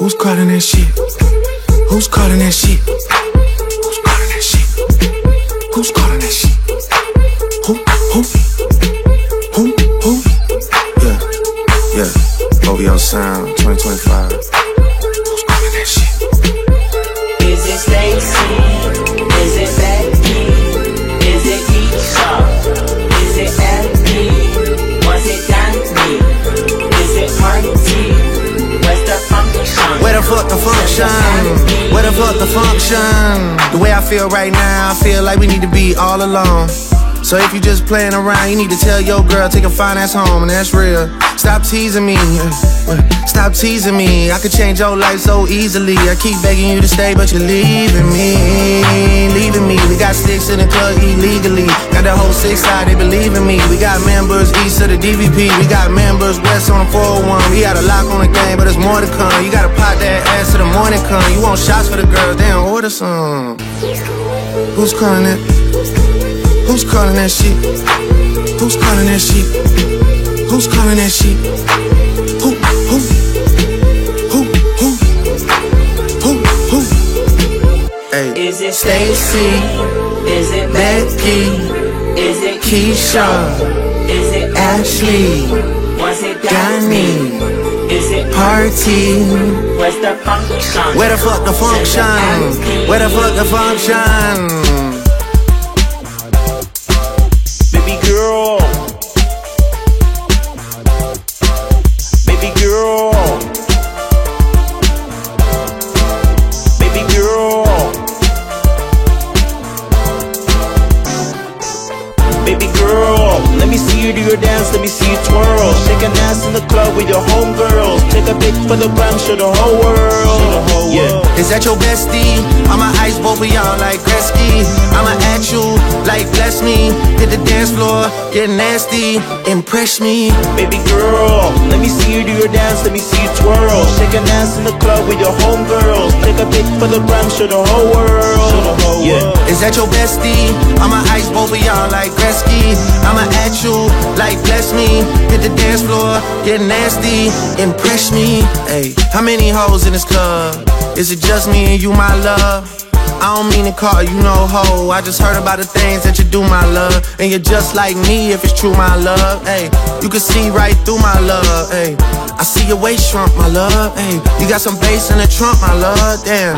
Who's calling that shit? Who's calling that shit? Who's calling that shit? Who's calling that shit? Who? Who? Who? Who? Yeah, yeah. OVO Sound 2025. Who's calling that shit? Is it Stacy? The function? The way I feel right now, I feel like we need to be all alone. So if you just playing around, you need to tell your girl take a fine ass home, and that's real. Stop teasing me, uh, stop teasing me. I could change your life so easily. I keep begging you to stay, but you're leaving me, leaving me. We got sticks in the club illegally. Got the whole six side, they believe in me. We got members east of the DVP. We got members west on the 401. We got a lock on the game, but there's more to come. You gotta pop that ass till the morning come. You want shots for the girls, they don't order some. Who's calling that? Who's calling that shit? Who's calling that shit? Who's calling that shit? Who, who? Is it Stacy? Is it Becky? Is it Keisha, Is it Ashley, Was it Danny, Danny? Is it Party. Where's the function? Where the fuck the function? Where the fuck the function? Baby girl, let me see you do your dance, let me see you twirl. Shake an ass in the club with your homegirls. Take a pic for the gram, show the whole world. Yeah. Is that your bestie? I'ma ice both of y'all like Gretzky. I'ma at you like bless me. Hit the dance floor, get nasty, impress me. Baby girl, let me see you do your dance, let me see you twirl. Shake an ass in the club with your homegirls. Take a pic for the gram, show the whole world. Yeah. Is that your bestie? I'ma ice both of y'all like Gretzky. I'ma at you like bless me. Hit the dance floor, get nasty, impress me. Hey, how many hoes in this club? Is it just me and you, my love? I don't mean to call you no hoe. I just heard about the things that you do, my love. And you're just like me if it's true, my love. Hey, you can see right through my love. Hey, I see your waist shrunk, my love. Hey, you got some bass in the trunk, my love. Damn.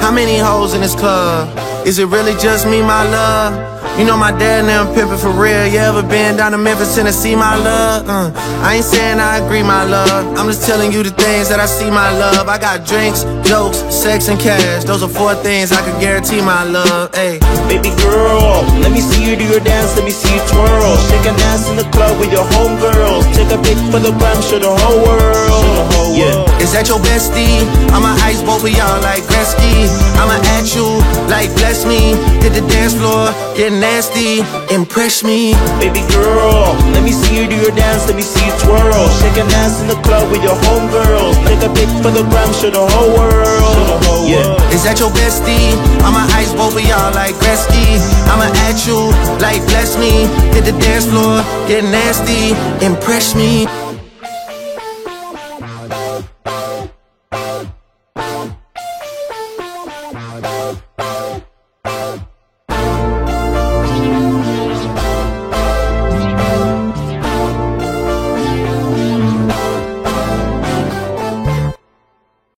How many hoes in this club? Is it really just me, my love? You know my dad and them pimpin' for real. You ever been down to Memphis, Tennessee, my love? Uh, I ain't saying I agree, my love. I'm just telling you the things that I see, my love. I got drinks, jokes, sex, and cash. Those are four things I can guarantee, my love. Hey, Baby girl, let me see you do your dance, let me see you twirl. Shake an ass in the club with your homegirls. Take a pic for the gram, show the whole world. Yeah. is that your bestie? I'ma ice both of y'all like Gretzky. I'ma at you like bless me. Hit the dance floor, get nasty, impress me. Baby girl, let me see you do your dance, let me see you twirl. Shake an ass in the club with your homegirls. Take a pic for the gram, show the whole world. Yeah. Is that your bestie? I'ma ice both of y'all like Gretzky. I'ma at you like bless me. Hit the dance floor, get nasty, impress me.